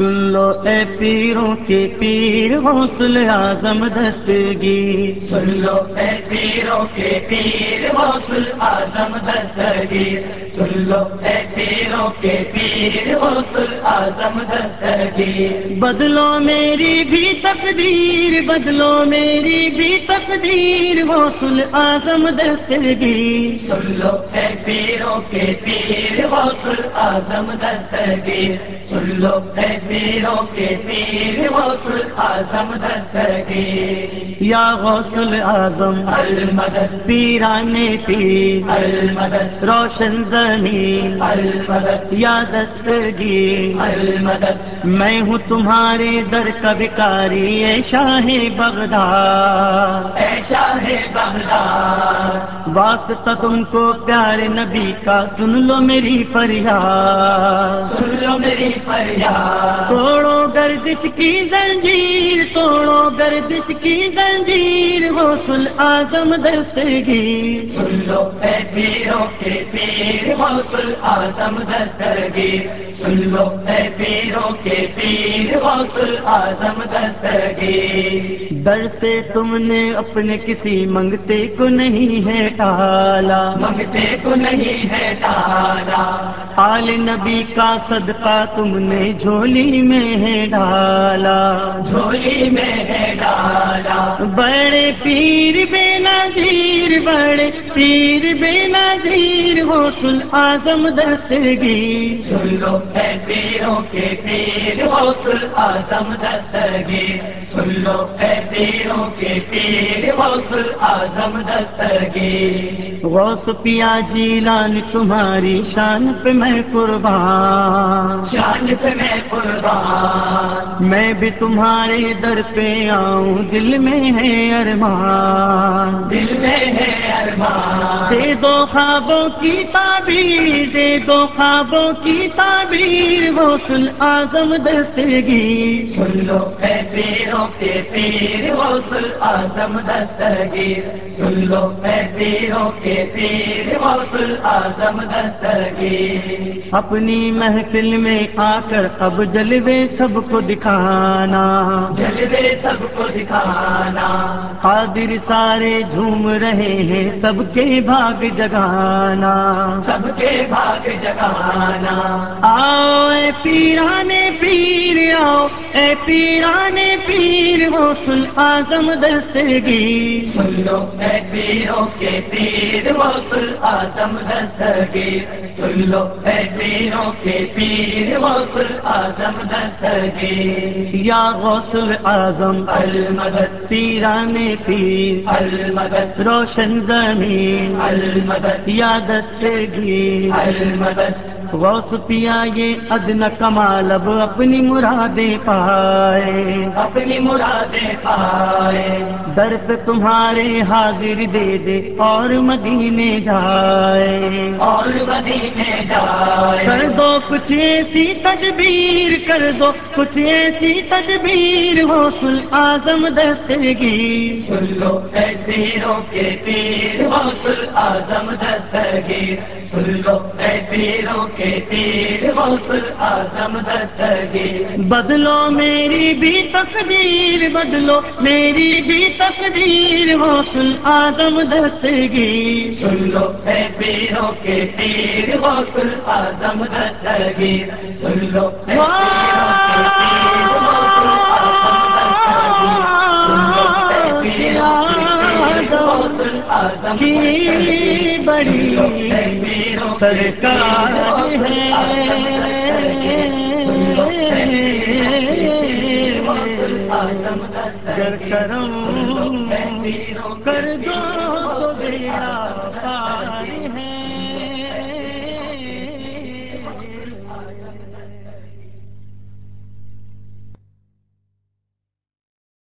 سن لو اے پیروں کے پیر حوصل اعظم دستگیر سن لو اے پیروں کے پیر حوصل اعظم دستگیر سن لو اے پیروں کے پیر حوصل اعظم دستگیر بدلو میری بھی تقدیر بدلو میری بھی تقدیر حوصل اعظم دستگیر سن لو اے پیروں کے پیر حوصل اعظم دستگیر سن لو اے پیروں کے پیر اعظم دستگیر یا غوث اعظم المدد پیران پیر المدد روشن زمین المدد یا دستگیر المدد۔ میں ہوں تمہارے در کا بکاری اے شاہ بغداد۔ اے شاہ بغداد۔ واسطہ تم کو پیارے نبی کا سن لو میری فریاد۔ سن لو میری فریاد۔ توڑو گردش کی زنجیر توڑو گردش کی زنجیر غوث اعظم دستگیر سن لو اے پیروں کے پیر غوث اعظم دستگیر سن لو اے پیروں کے پیر غوث اعظم دستگیر در سے تم نے اپنے کسی منگتے کو نہیں ہے ٹالا منگتے کو نہیں ہے ڈالا۔ آل نبی کا صدقہ تم نے جھولی میں ہے ڈالا۔ جھولی میں ہے ڈالا۔ بڑے پیر بے نظیر بڑے پیر بے نظیر غوث اعظم دستگیر. سن لو اے پیروں کے پیر غوث اعظم دستگیر. سن لو اے پیروں کے پیر غوث اعظم دستگیر. غوث پیا جیلان تمہاری شان پہ میں قربان. شان پہ میں قربان. میں بھی تمہارے در پہ آؤں دل میں ہے ارمان. دل میں ہے ارمان. سے دے دو خوابوں کی تعبیر دے دو خوابوں کی تعبیر غوث اعظم دستگیر سن لو اے پیروں کے پیر غوث اعظم دستگیر سن لو اے پیروں کے پیر غوث اعظم دستگیر اپنی محفل میں آ کر اب جلوے سب کو دکھانا۔ جلوے سب کو دکھانا۔ حاضر سارے جھوم رہے ہیں سب کے بھاگ جگانا۔ سب کے بھاگ جگانا۔ آؤ اے پیرانے پیر آؤ۔ اے پیرانے پیر غوث اعظم دستگیر سن لو اے پیروں کے پیر غوث اعظم دستگیر سن لو اے پیروں کے پیر غوث اعظم دستگیر یا غوث اعظم المدد. پیرانے پیر المدد. روشن زمین المدد. یا دستگیر المدد. غوث پیا یہ ادن کمال اب اپنی مرادیں پائے۔ اپنی مرادیں پائے۔ در پہ تمہارے حاضر دے دے اور مدینے جائے۔ اور مدینے جائے۔ کر دو کچھ ایسی تدبیر کر دو کچھ ایسی تدبیر۔ حوصل اعظم دستگیر۔ سن لو کے پیر غوث اعظم دستگیر۔ سن لو اے پیروں کے پیر غوث اعظم دستگیر۔ بدلو میری بھی تقدیر بدلو میری بھی تقدیر حوصل اعظم دستگیر۔ سن لو اے پیروں کے پیر غوث اعظم دستگیر۔ سن لو کی بڑی سرکار ہے۔ کرم کر دو ہے۔